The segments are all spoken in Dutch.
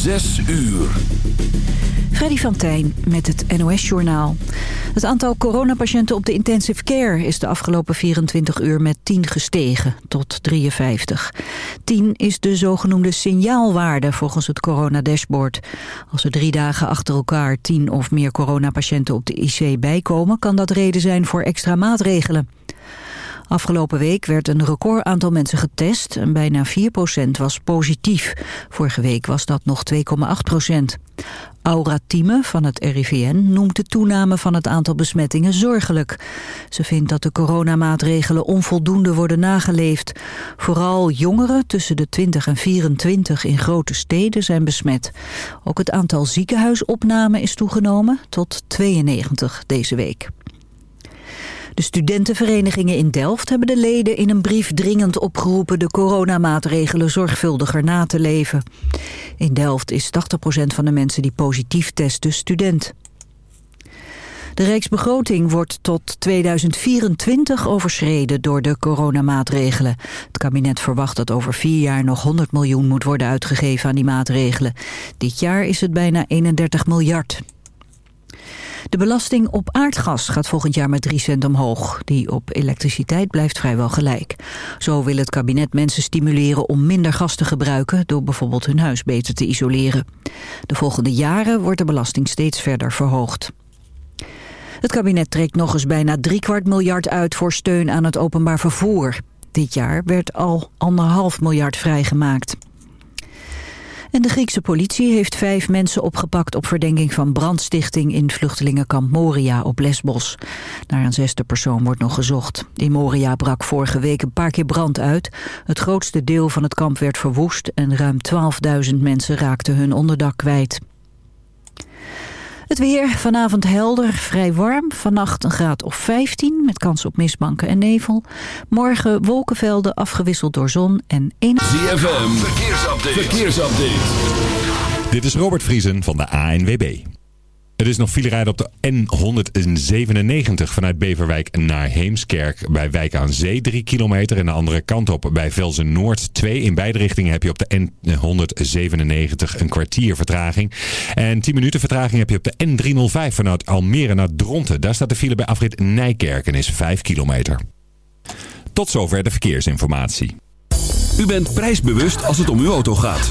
Zes uur. Freddy van Tijn met het NOS-journaal. Het aantal coronapatiënten op de intensive care is de afgelopen 24 uur met 10 gestegen, tot 53. 10 is de zogenoemde signaalwaarde volgens het coronadashboard. Als er drie dagen achter elkaar 10 of meer coronapatiënten op de IC bijkomen... kan dat reden zijn voor extra maatregelen. Afgelopen week werd een record aantal mensen getest en bijna 4% was positief. Vorige week was dat nog 2,8% Aura Thieme van het RIVN noemt de toename van het aantal besmettingen zorgelijk. Ze vindt dat de coronamaatregelen onvoldoende worden nageleefd. Vooral jongeren tussen de 20 en 24 in grote steden zijn besmet. Ook het aantal ziekenhuisopnamen is toegenomen tot 92 deze week. De studentenverenigingen in Delft hebben de leden in een brief dringend opgeroepen de coronamaatregelen zorgvuldiger na te leven. In Delft is 80% van de mensen die positief testen student. De Rijksbegroting wordt tot 2024 overschreden door de coronamaatregelen. Het kabinet verwacht dat over vier jaar nog 100 miljoen moet worden uitgegeven aan die maatregelen. Dit jaar is het bijna 31 miljard. De belasting op aardgas gaat volgend jaar met 3 cent omhoog. Die op elektriciteit blijft vrijwel gelijk. Zo wil het kabinet mensen stimuleren om minder gas te gebruiken... door bijvoorbeeld hun huis beter te isoleren. De volgende jaren wordt de belasting steeds verder verhoogd. Het kabinet trekt nog eens bijna kwart miljard uit voor steun aan het openbaar vervoer. Dit jaar werd al anderhalf miljard vrijgemaakt. En de Griekse politie heeft vijf mensen opgepakt op verdenking van brandstichting in vluchtelingenkamp Moria op Lesbos. Naar een zesde persoon wordt nog gezocht. In Moria brak vorige week een paar keer brand uit. Het grootste deel van het kamp werd verwoest en ruim 12.000 mensen raakten hun onderdak kwijt. Het weer vanavond helder, vrij warm. Vannacht een graad of 15 met kans op mistbanken en nevel. Morgen wolkenvelden afgewisseld door zon en één... ZFM, verkeersupdate. verkeersupdate. Dit is Robert Vriesen van de ANWB. Er is nog file rijden op de N197 vanuit Beverwijk naar Heemskerk. Bij Wijk aan Zee 3 kilometer. En de andere kant op bij Velzen Noord 2. In beide richtingen heb je op de N197 een kwartier vertraging. En 10 minuten vertraging heb je op de N305 vanuit Almere naar Dronten. Daar staat de file bij afrit Nijkerk en is 5 kilometer. Tot zover de verkeersinformatie. U bent prijsbewust als het om uw auto gaat.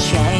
change.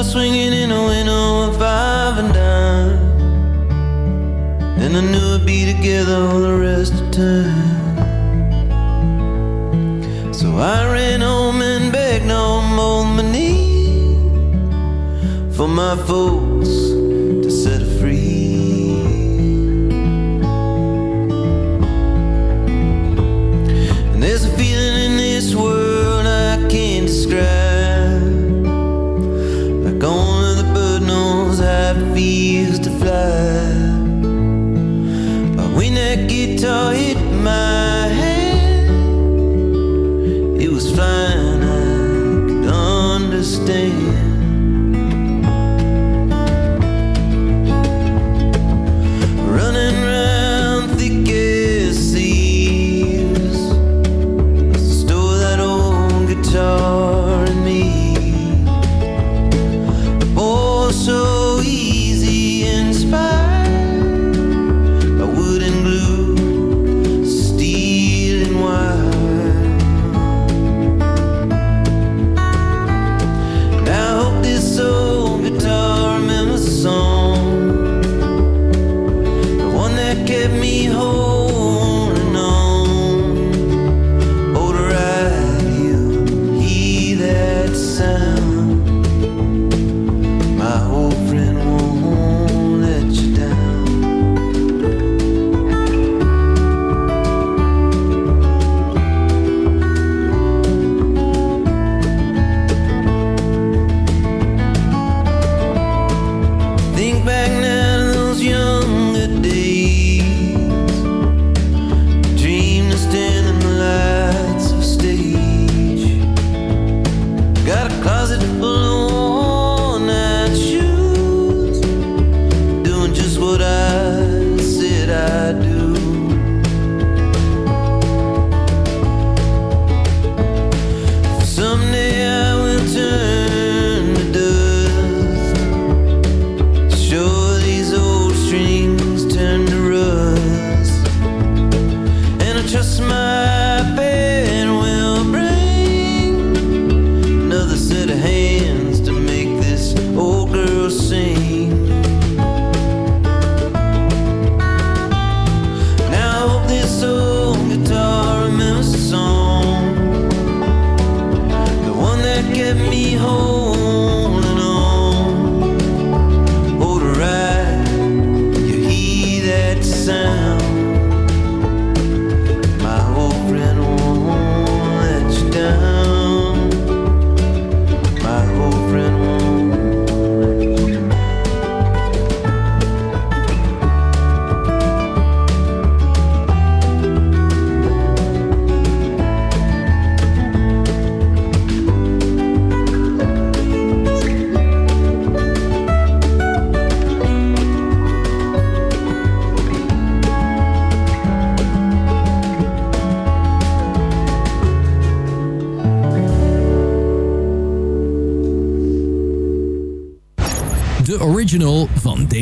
Guitar swinging in a window of five and dime. And I knew we'd be together all the rest of time. So I ran home and begged both my knees for my folks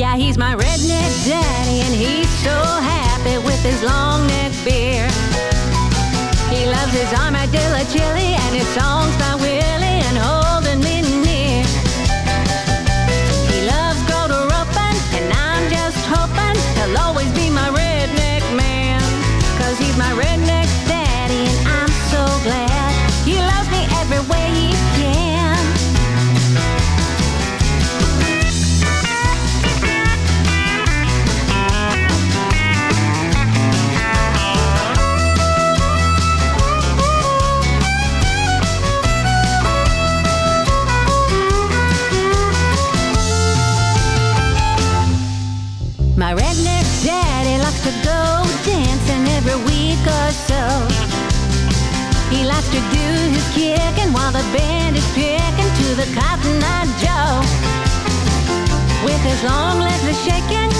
Yeah, he's my redneck daddy, and he's so happy with his long neck beard. He loves his armadillo chili and his songs by kicking while the band is picking to the Cotton Eye Joe. With his long legs a shaking.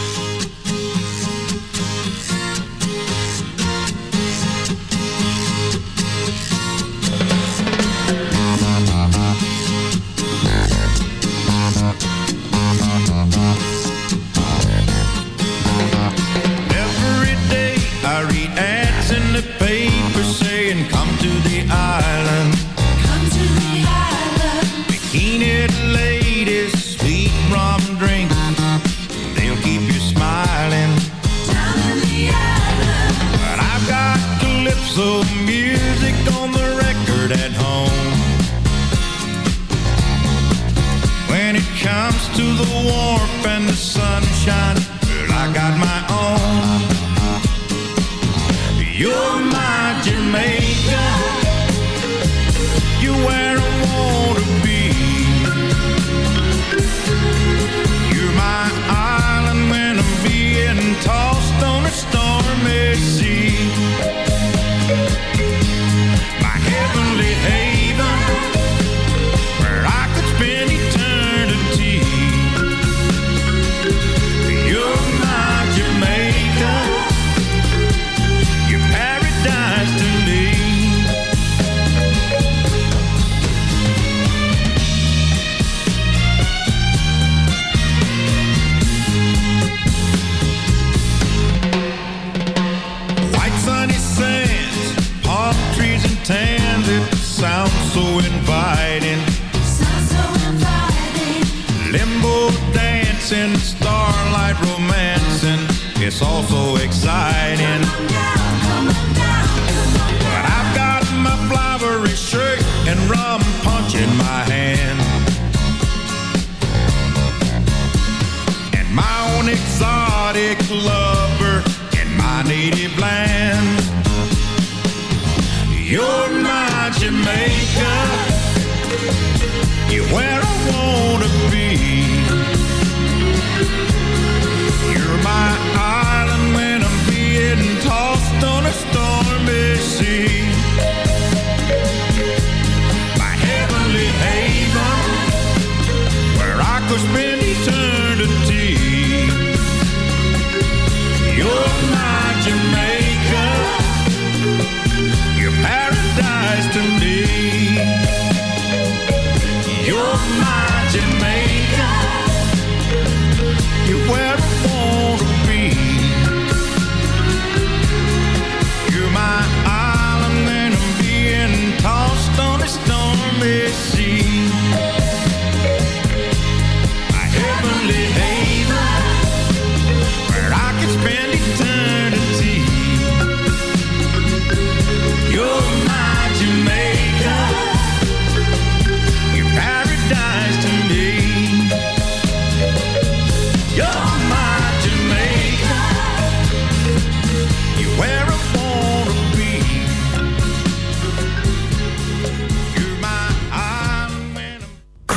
starlight romancing. It's also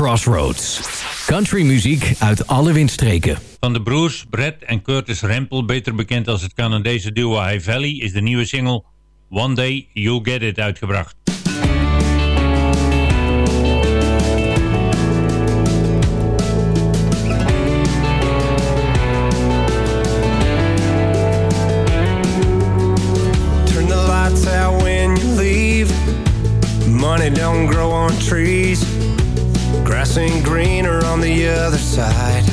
Crossroads. Country muziek uit alle windstreken. Van de broers Brett en Curtis Rempel, beter bekend als het Canadese duo High Valley, is de nieuwe single One Day You'll Get It uitgebracht. Turn the lights out when you leave. Money don't grow on trees. Grass ain't greener on the other side.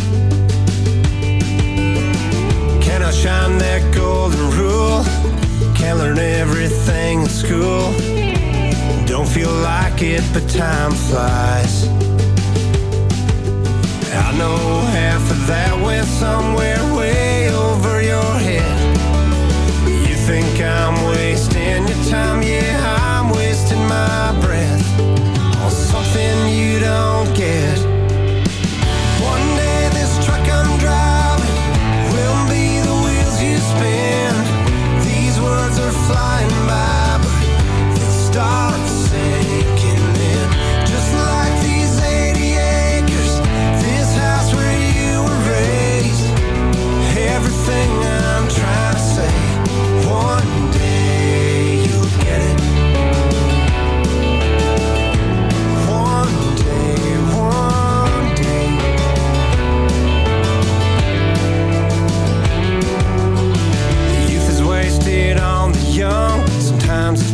Can I shine that golden rule? Can't learn everything in school. Don't feel like it, but time flies. I know half of that went somewhere way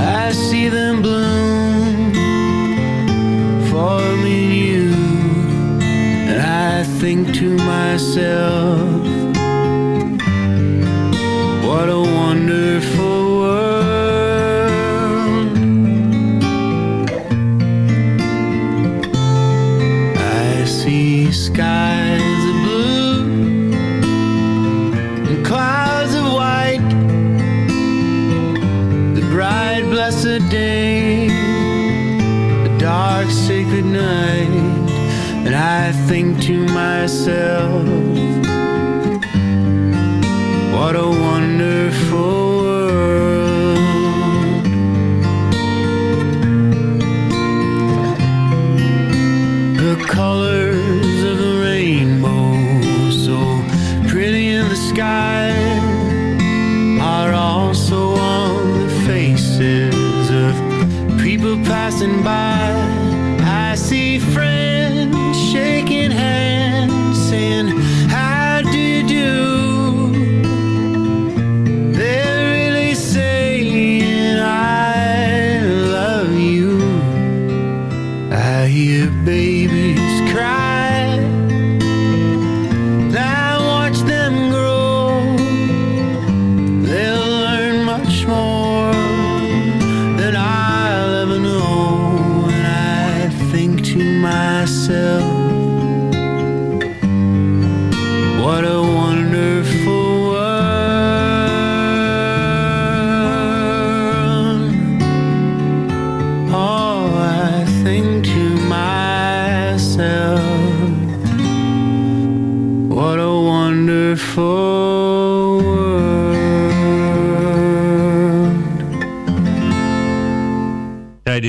I see them bloom, you, and I think to myself, what a myself.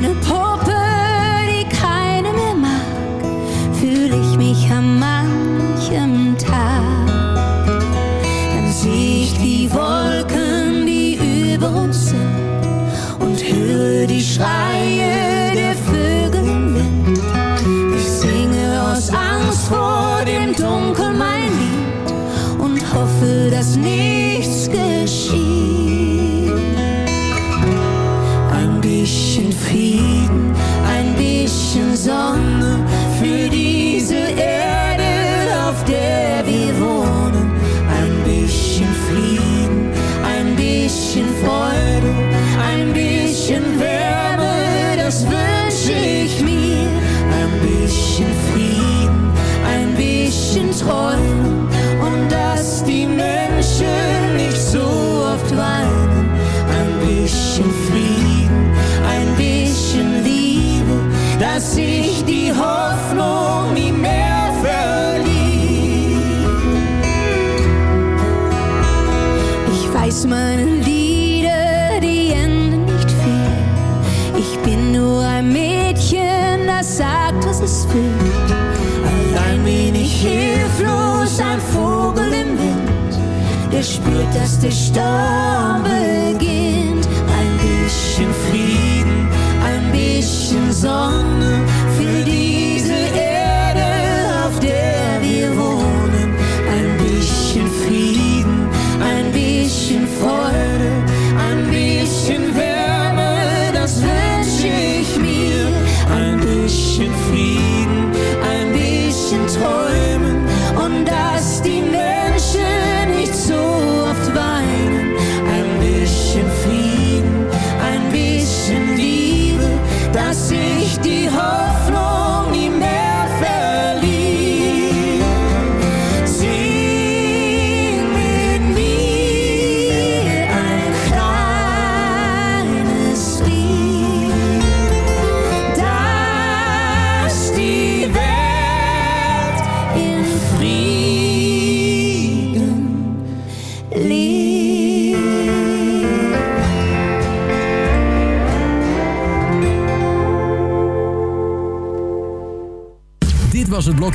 trying to pull dass der Sturm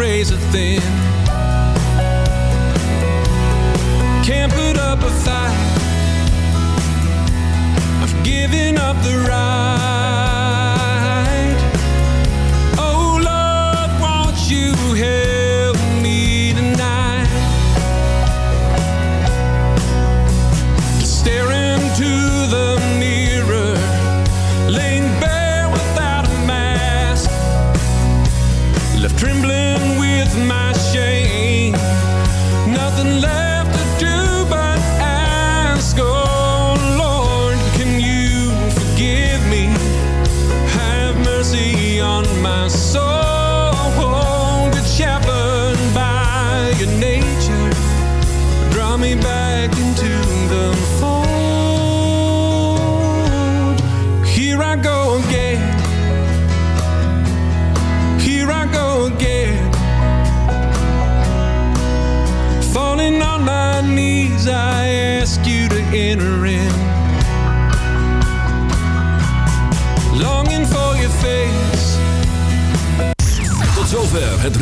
Razor thin. Can't put up a fight. I've given up the right.